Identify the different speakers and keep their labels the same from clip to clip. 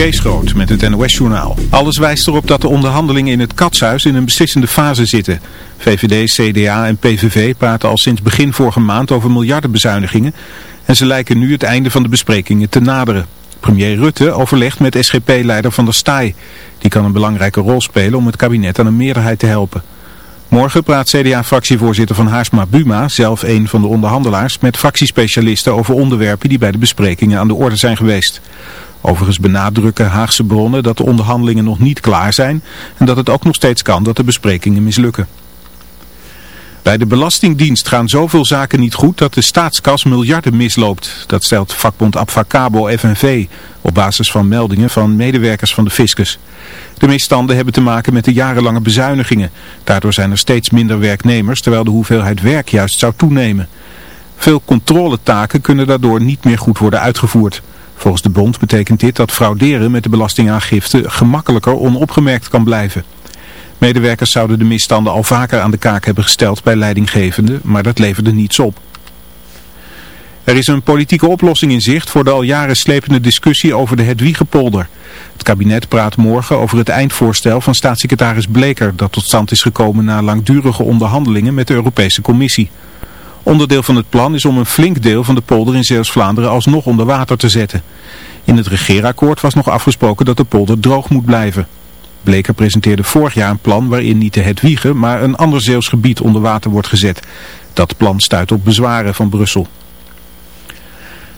Speaker 1: Kees met het NOS-journaal. Alles wijst erop dat de onderhandelingen in het katshuis in een beslissende fase zitten. VVD, CDA en PVV praten al sinds begin vorige maand over miljardenbezuinigingen. En ze lijken nu het einde van de besprekingen te naderen. Premier Rutte overlegt met SGP-leider Van der Staaij. Die kan een belangrijke rol spelen om het kabinet aan een meerderheid te helpen. Morgen praat CDA-fractievoorzitter van Haarsma Buma, zelf een van de onderhandelaars, met fractiespecialisten over onderwerpen die bij de besprekingen aan de orde zijn geweest. Overigens benadrukken Haagse bronnen dat de onderhandelingen nog niet klaar zijn en dat het ook nog steeds kan dat de besprekingen mislukken. Bij de Belastingdienst gaan zoveel zaken niet goed dat de staatskas miljarden misloopt. Dat stelt vakbond Abfacabo FNV op basis van meldingen van medewerkers van de fiscus. De misstanden hebben te maken met de jarenlange bezuinigingen. Daardoor zijn er steeds minder werknemers terwijl de hoeveelheid werk juist zou toenemen. Veel controletaken kunnen daardoor niet meer goed worden uitgevoerd. Volgens de bond betekent dit dat frauderen met de belastingaangifte gemakkelijker onopgemerkt kan blijven. Medewerkers zouden de misstanden al vaker aan de kaak hebben gesteld bij leidinggevenden, maar dat leverde niets op. Er is een politieke oplossing in zicht voor de al jaren slepende discussie over de Hedwiegepolder. Het kabinet praat morgen over het eindvoorstel van staatssecretaris Bleker dat tot stand is gekomen na langdurige onderhandelingen met de Europese Commissie. Onderdeel van het plan is om een flink deel van de polder in Zeeuws-Vlaanderen alsnog onder water te zetten. In het regeerakkoord was nog afgesproken dat de polder droog moet blijven. Bleker presenteerde vorig jaar een plan waarin niet de Hedwiegen, maar een ander Zeeuws gebied onder water wordt gezet. Dat plan stuit op bezwaren van Brussel.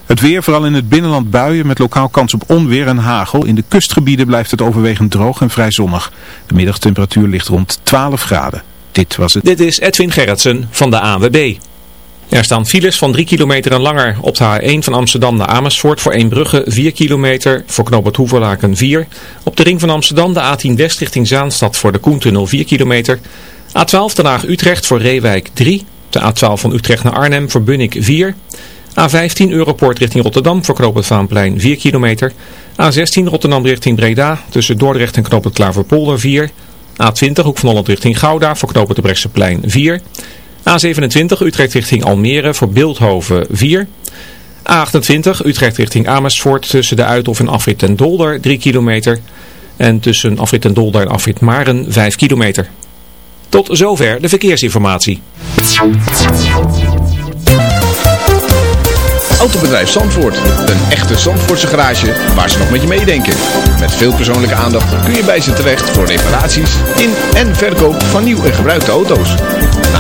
Speaker 1: Het weer, vooral in het binnenland buien met lokaal kans op onweer en hagel. In de kustgebieden blijft het overwegend droog en vrij zonnig. De middagtemperatuur ligt rond 12 graden. Dit was het.
Speaker 2: Dit is Edwin Gerritsen van de AWB. Er staan files van 3 kilometer en langer op de A1 van Amsterdam naar Amersfoort voor 1 Brugge 4 kilometer, voor knooppunt Hoeverlaken 4. Op de ring van Amsterdam de A10 West richting Zaanstad voor de Koentunnel 4 kilometer. A12 Den Haag Utrecht voor Reewijk 3. De A12 van Utrecht naar Arnhem voor Bunnik 4. A15 Europoort richting Rotterdam voor knooppunt Vaanplein 4 kilometer. A16 Rotterdam richting Breda tussen Dordrecht en knooppunt Klaverpolder 4. A20 Hoek van Holland richting Gouda voor knooppunt de Brechtseplein 4. A27 Utrecht richting Almere voor Beeldhoven 4. A28 Utrecht richting Amersfoort tussen de Uithof en Afrit en Dolder 3 kilometer. En tussen Afrit en Dolder en Afrit Maren 5 kilometer. Tot zover de verkeersinformatie.
Speaker 3: Autobedrijf Zandvoort. Een echte Zandvoortse garage waar ze nog met je meedenken. Met veel persoonlijke aandacht kun je bij ze terecht voor reparaties in en verkoop van nieuw en gebruikte auto's.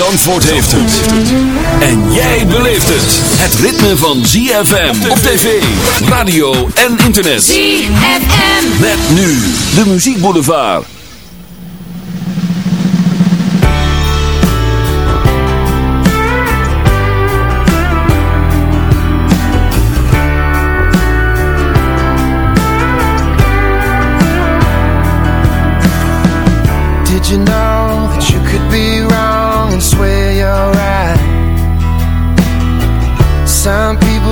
Speaker 4: Zandvoort heeft het. En jij beleeft het. Het ritme van ZFM op tv, radio en internet.
Speaker 5: ZFM.
Speaker 4: Met nu de muziekboulevard.
Speaker 6: Did you know that you could be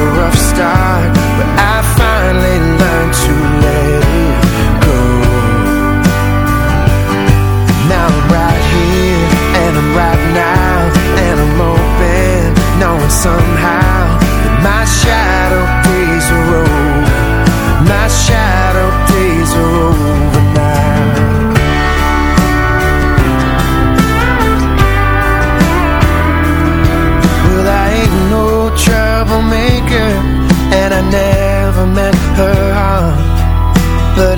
Speaker 6: a rough start, but I finally learned to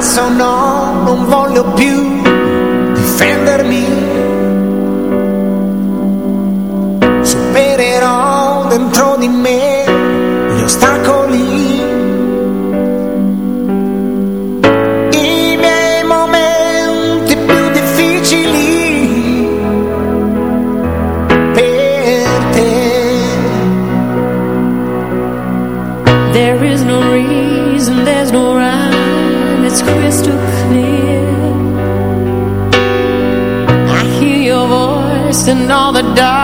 Speaker 5: passo no, non voglio più difendermi. Supererò dentro di me
Speaker 7: all the
Speaker 8: dark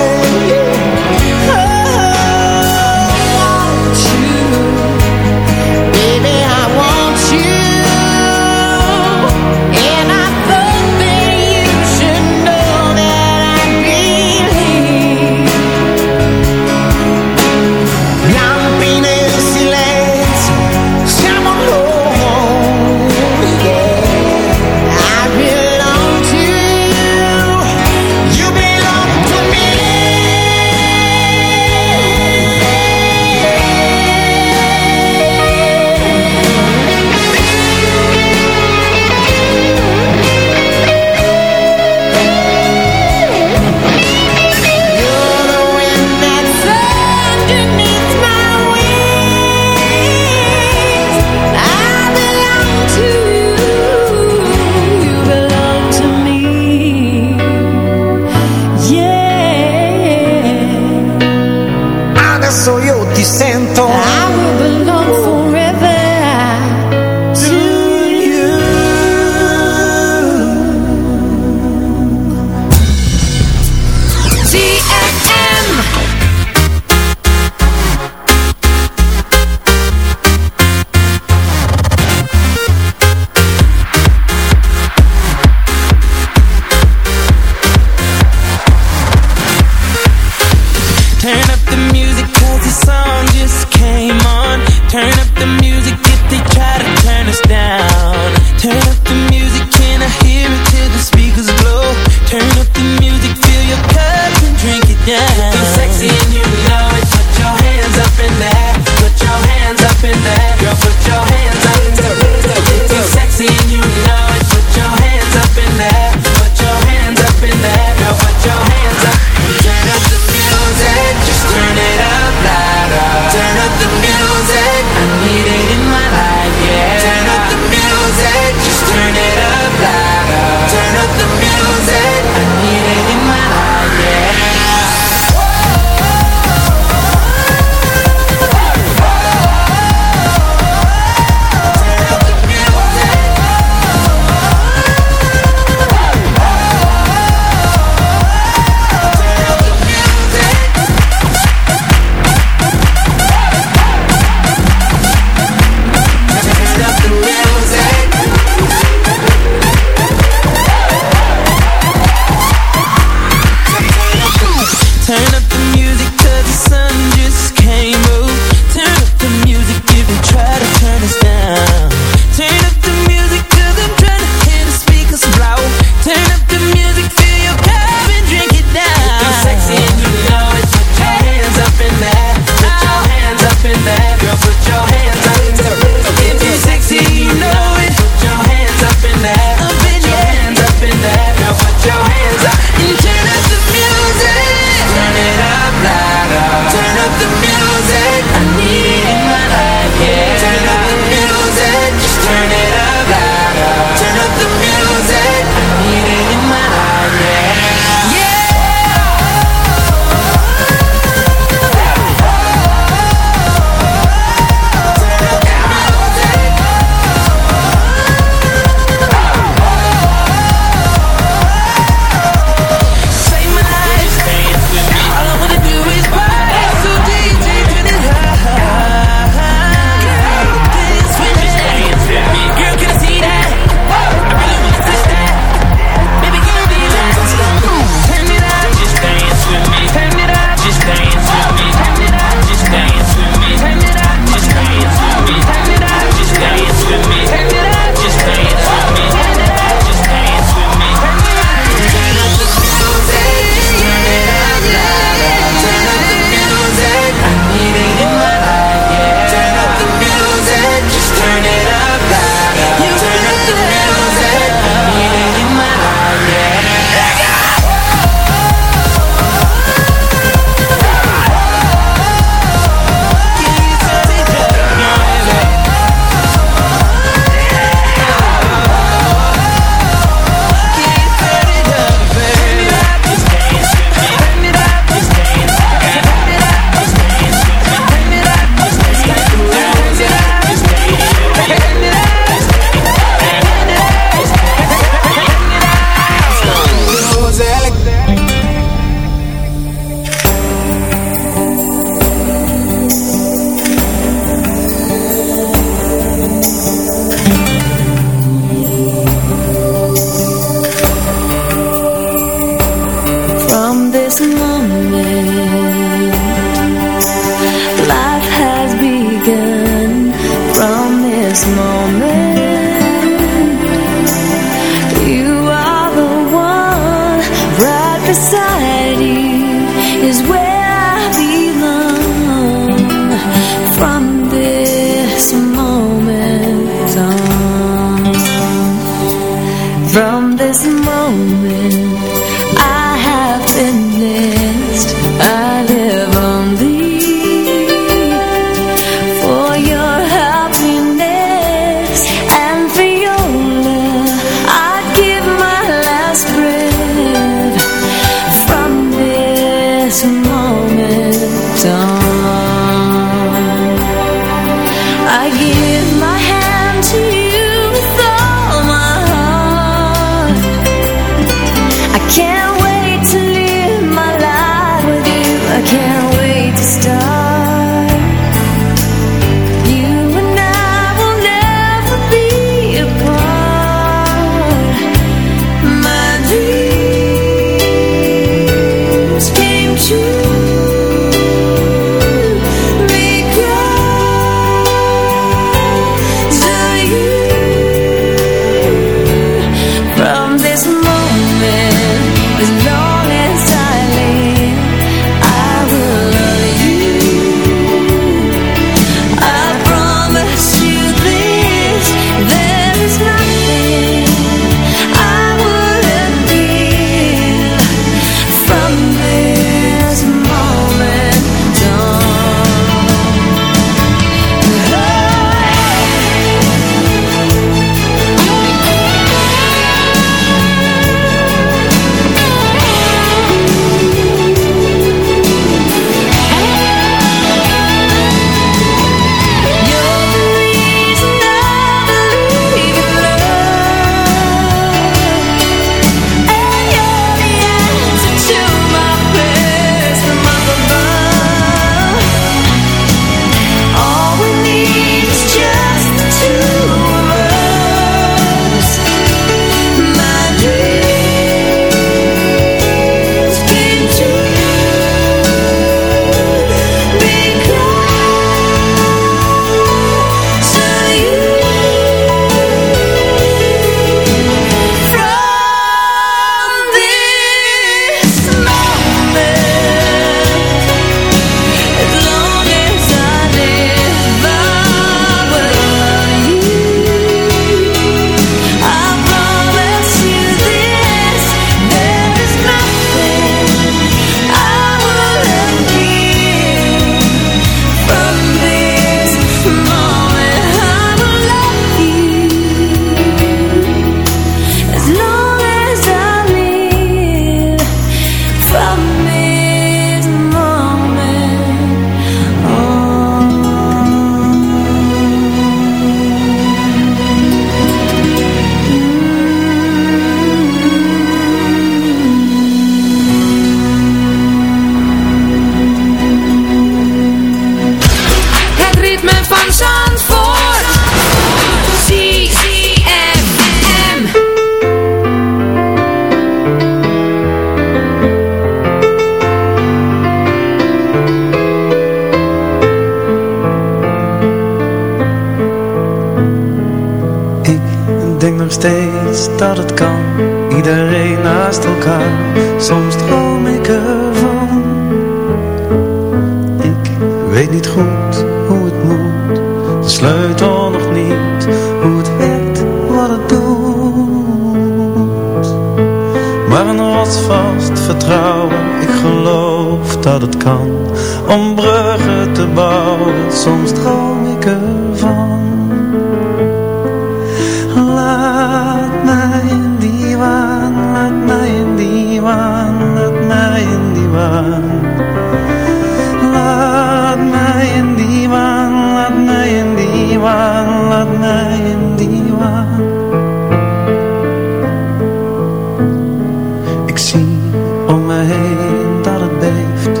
Speaker 8: dat het beeft.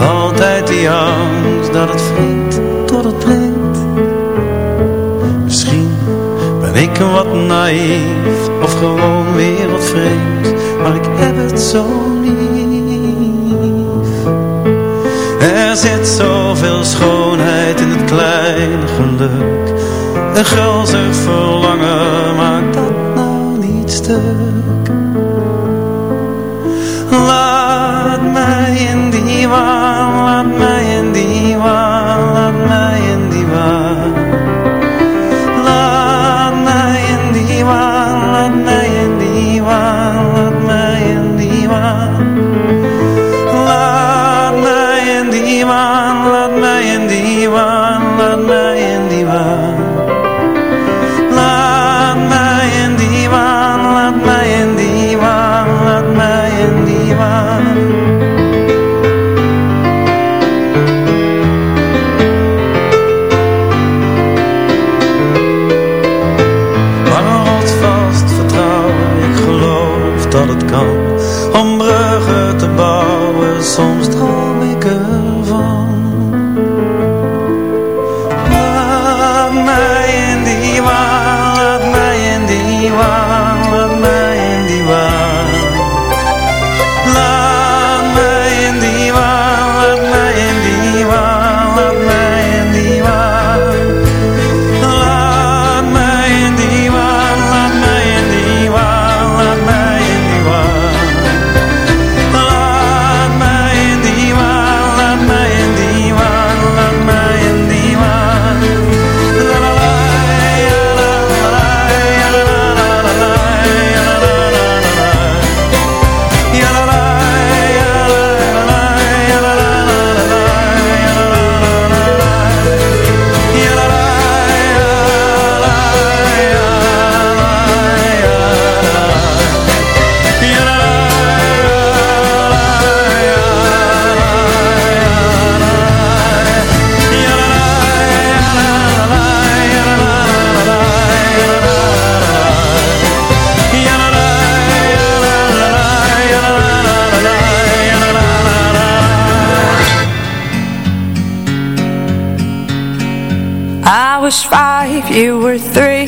Speaker 8: Altijd die angst dat het vriend tot het breekt. Misschien ben ik wat naïef of gewoon weer wat vreemd. Maar ik heb het zo lief. Er zit zoveel schoonheid in het kleine geluk. Een gulzig verlangen maakt dat nou niet stuk.
Speaker 9: anyone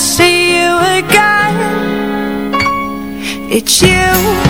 Speaker 9: see you again. It's you.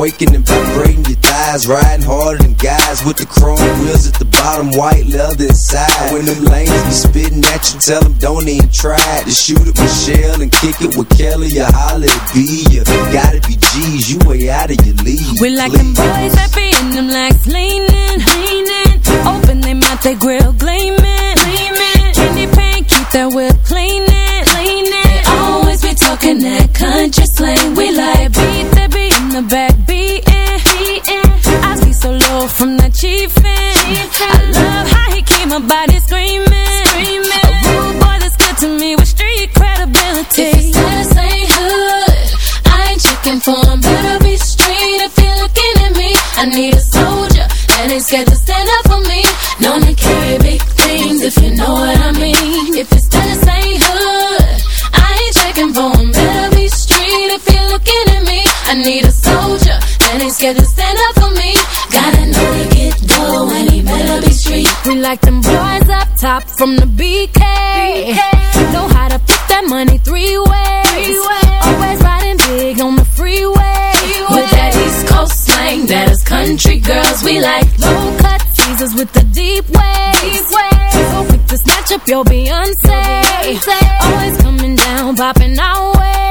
Speaker 10: quaking and vibrating your thighs, riding harder than guys with the chrome wheels at the bottom, white leather inside. When them lanes be spitting at you, tell them don't even try to shoot at Michelle and kick it with Kelly or holla at B. You gotta be G's, you way out of your league.
Speaker 7: We like them boys that be in them legs leaning, leaning. Open they mouth, they grill gleaming, gleaming. Candy paint, keep that whip cleaning, cleaning. They always be talking that country slang. We like beat that be in the back beating, beating. I see so low from that chiefin'. I love how he keep my body screaming, screaming. A rude boy that's good to me with street credibility.
Speaker 11: If his status ain't hood, I ain't checking for him. Better be straight if you're looking at me. I need a soldier that ain't scared to stand up for me. Known to carry big things if you know what I mean. Need a soldier that ain't scared to stand up for me. Gotta know to get dough and he better be street.
Speaker 7: We like them boys up top from the BK. Know how to put that money three ways. Always riding big on the freeway.
Speaker 11: With that East Coast slang, that is country girls we like.
Speaker 7: low cut teasers with the deep waves. So quick to snatch up your Beyonce. Always coming down, popping our way.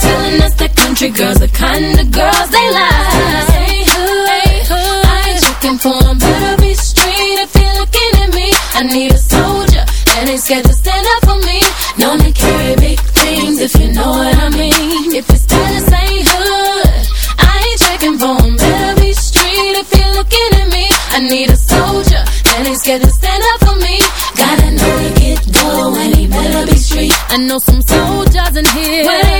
Speaker 11: Telling us that country girls the kind of girls they like. Hey, hood, I ain't checking for 'em. Better be straight if you're looking at me. I need a soldier that ain't scared to stand up for me. Known to carry big things if you know what I mean. If his status ain't hood, I ain't checking for 'em. Better be straight if you're looking at me. I need a soldier that ain't scared to stand up for me. Gotta know to get dough and he better be street.
Speaker 7: I know some soldiers in here.
Speaker 11: Where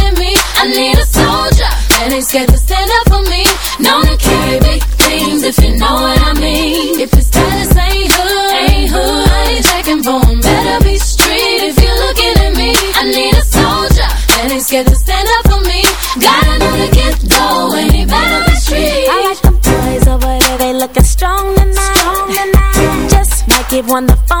Speaker 11: I need a soldier that ain't scared to stand up for me. Known to carry big things if you know what I mean. If his status ain't hood, ain't hood, I ain't checking for him. Better be straight if you're looking at me. I need a soldier that ain't scared to stand up for me. Gotta know to get dough and he better be straight.
Speaker 7: I like them boys over there, they looking strong tonight. Just might give one the phone